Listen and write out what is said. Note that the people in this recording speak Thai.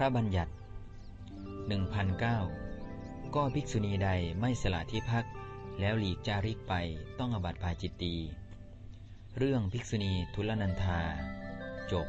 ระบัญญัติ 1009 ก็ภิกษุณีใดไม่สละที่พัก แล้วหลีกจาริกไปต้องอบัติภาจิตตี เรื่องภิกษุณีทุลนันธา จบ